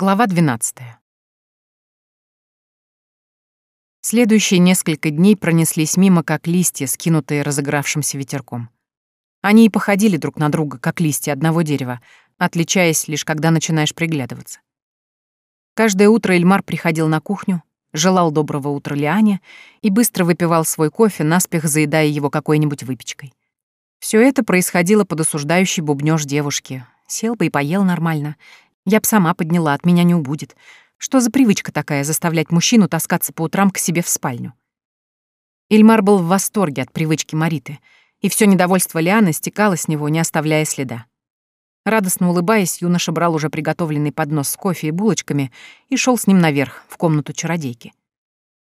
Глава 12. Следующие несколько дней пронеслись мимо, как листья, скинутые разыгравшимся ветерком. Они и походили друг на друга, как листья одного дерева, отличаясь лишь когда начинаешь приглядываться. Каждое утро Эльмар приходил на кухню, желал доброго утра Лиане и быстро выпивал свой кофе, наспех заедая его какой-нибудь выпечкой. Все это происходило под осуждающий бубнёж девушки. Сел бы и поел нормально, я б сама подняла, от меня не убудет. Что за привычка такая заставлять мужчину таскаться по утрам к себе в спальню? Ильмар был в восторге от привычки Мариты, и все недовольство Лианы стекало с него, не оставляя следа. Радостно улыбаясь, юноша брал уже приготовленный поднос с кофе и булочками и шел с ним наверх, в комнату чародейки.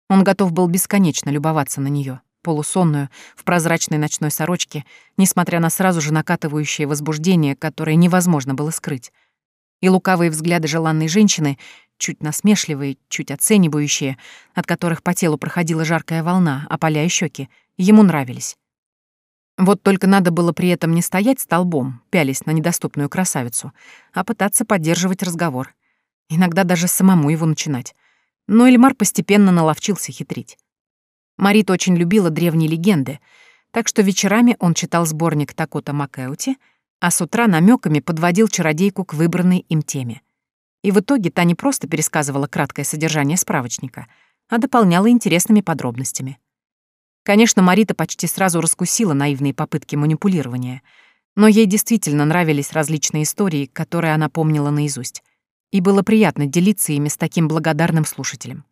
Он готов был бесконечно любоваться на нее, полусонную, в прозрачной ночной сорочке, несмотря на сразу же накатывающее возбуждение, которое невозможно было скрыть и лукавые взгляды желанной женщины, чуть насмешливые, чуть оценивающие, от которых по телу проходила жаркая волна, опаляя щеки, ему нравились. Вот только надо было при этом не стоять столбом, пялись на недоступную красавицу, а пытаться поддерживать разговор. Иногда даже самому его начинать. Но Эльмар постепенно наловчился хитрить. Марит очень любила древние легенды, так что вечерами он читал сборник Такота Макэути — а с утра намеками подводил чародейку к выбранной им теме. И в итоге та не просто пересказывала краткое содержание справочника, а дополняла интересными подробностями. Конечно, Марита почти сразу раскусила наивные попытки манипулирования, но ей действительно нравились различные истории, которые она помнила наизусть, и было приятно делиться ими с таким благодарным слушателем.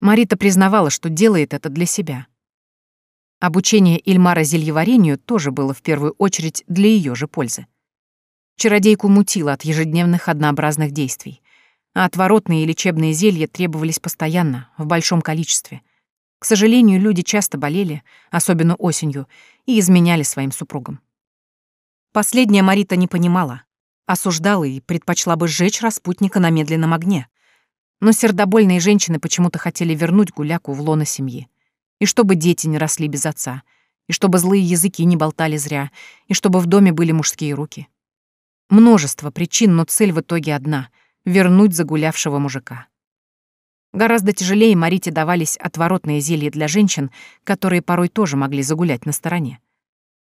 Марита признавала, что делает это для себя — Обучение Ильмара зельеварению тоже было в первую очередь для ее же пользы. Чародейку мутило от ежедневных однообразных действий, а отворотные и лечебные зелья требовались постоянно, в большом количестве. К сожалению, люди часто болели, особенно осенью, и изменяли своим супругам. Последняя Марита не понимала, осуждала и предпочла бы сжечь распутника на медленном огне. Но сердобольные женщины почему-то хотели вернуть гуляку в лоно семьи и чтобы дети не росли без отца, и чтобы злые языки не болтали зря, и чтобы в доме были мужские руки. Множество причин, но цель в итоге одна — вернуть загулявшего мужика. Гораздо тяжелее Марите давались отворотные зелья для женщин, которые порой тоже могли загулять на стороне.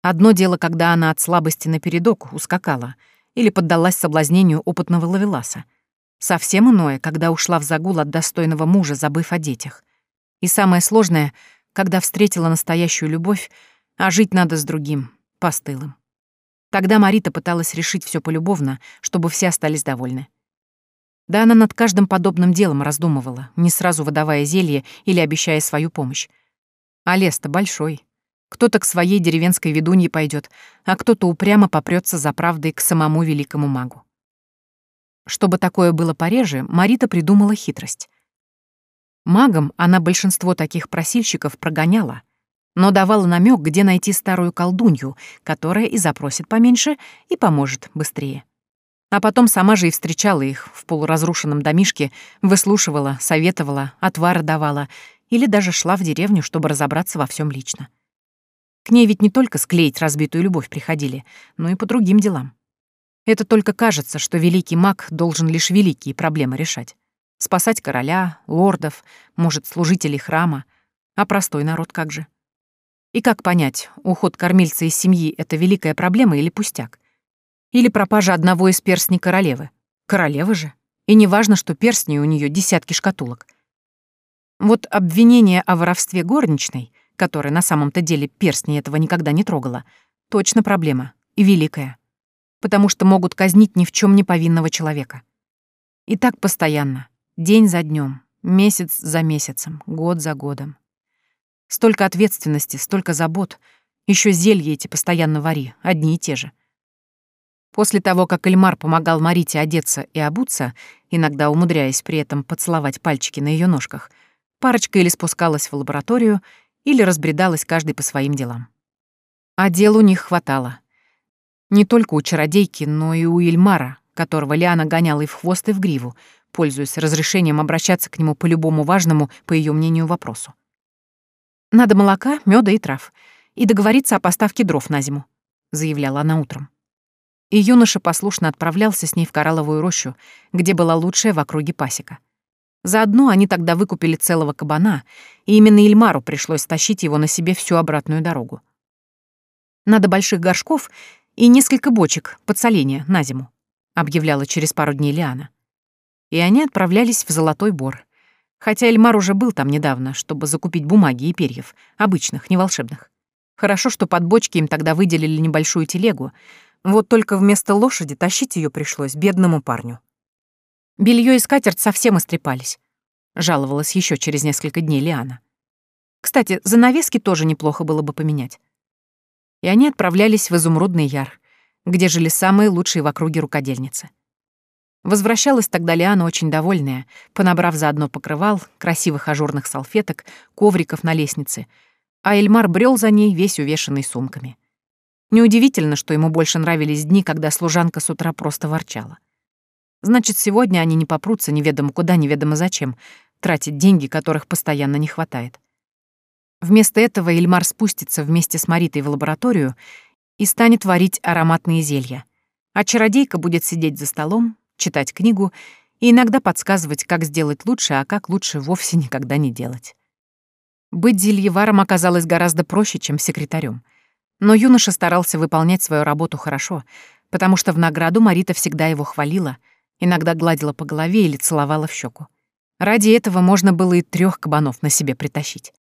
Одно дело, когда она от слабости напередок ускакала или поддалась соблазнению опытного ловеласа. Совсем иное, когда ушла в загул от достойного мужа, забыв о детях. И самое сложное — когда встретила настоящую любовь, а жить надо с другим, постылым. Тогда Марита пыталась решить все полюбовно, чтобы все остались довольны. Да она над каждым подобным делом раздумывала, не сразу выдавая зелье или обещая свою помощь. А лес-то большой. Кто-то к своей деревенской ведунье пойдет, а кто-то упрямо попрется за правдой к самому великому магу. Чтобы такое было пореже, Марита придумала хитрость. Магам она большинство таких просильщиков прогоняла, но давала намек, где найти старую колдунью, которая и запросит поменьше, и поможет быстрее. А потом сама же и встречала их в полуразрушенном домишке, выслушивала, советовала, отвары давала или даже шла в деревню, чтобы разобраться во всем лично. К ней ведь не только склеить разбитую любовь приходили, но и по другим делам. Это только кажется, что великий маг должен лишь великие проблемы решать. Спасать короля, лордов, может, служителей храма. А простой народ как же? И как понять, уход кормильца из семьи — это великая проблема или пустяк? Или пропажа одного из перстней королевы? Королевы же. И не важно, что перстни у нее десятки шкатулок. Вот обвинение о воровстве горничной, которая на самом-то деле перстни этого никогда не трогала, точно проблема, и великая. Потому что могут казнить ни в чем не повинного человека. И так постоянно, День за днем, месяц за месяцем, год за годом. Столько ответственности, столько забот. Еще зелья эти постоянно вари, одни и те же. После того, как Эльмар помогал Марите одеться и обуться, иногда умудряясь при этом поцеловать пальчики на ее ножках, парочка или спускалась в лабораторию, или разбредалась каждый по своим делам. А дел у них хватало. Не только у чародейки, но и у Ильмара, которого Лиана гоняла и в хвост, и в гриву, пользуясь разрешением обращаться к нему по любому важному, по ее мнению, вопросу. «Надо молока, меда и трав. И договориться о поставке дров на зиму», — заявляла она утром. и юноша послушно отправлялся с ней в коралловую рощу, где была лучшая в округе пасека. Заодно они тогда выкупили целого кабана, и именно Ильмару пришлось тащить его на себе всю обратную дорогу. Надо больших горшков и несколько бочек подсоления на зиму, объявляла через пару дней Лиана. И они отправлялись в Золотой Бор. Хотя Эльмар уже был там недавно, чтобы закупить бумаги и перьев, обычных, не волшебных. Хорошо, что под бочки им тогда выделили небольшую телегу, вот только вместо лошади тащить ее пришлось бедному парню. Белье и скатерть совсем истрепались. Жаловалась еще через несколько дней Лиана. Кстати, занавески тоже неплохо было бы поменять. И они отправлялись в Изумрудный Яр, где жили самые лучшие в округе рукодельницы. Возвращалась тогда Лиана очень довольная, понабрав заодно покрывал, красивых ажурных салфеток, ковриков на лестнице, а Эльмар брел за ней весь увешанный сумками. Неудивительно, что ему больше нравились дни, когда служанка с утра просто ворчала. Значит, сегодня они не попрутся неведомо куда, неведомо зачем, тратить деньги, которых постоянно не хватает. Вместо этого Ильмар спустится вместе с Маритой в лабораторию и станет варить ароматные зелья. А чародейка будет сидеть за столом, читать книгу и иногда подсказывать, как сделать лучше, а как лучше вовсе никогда не делать. Быть зельеваром оказалось гораздо проще, чем секретарем. Но юноша старался выполнять свою работу хорошо, потому что в награду Марита всегда его хвалила — иногда гладила по голове или целовала в щеку. Ради этого можно было и трех кабанов на себе притащить.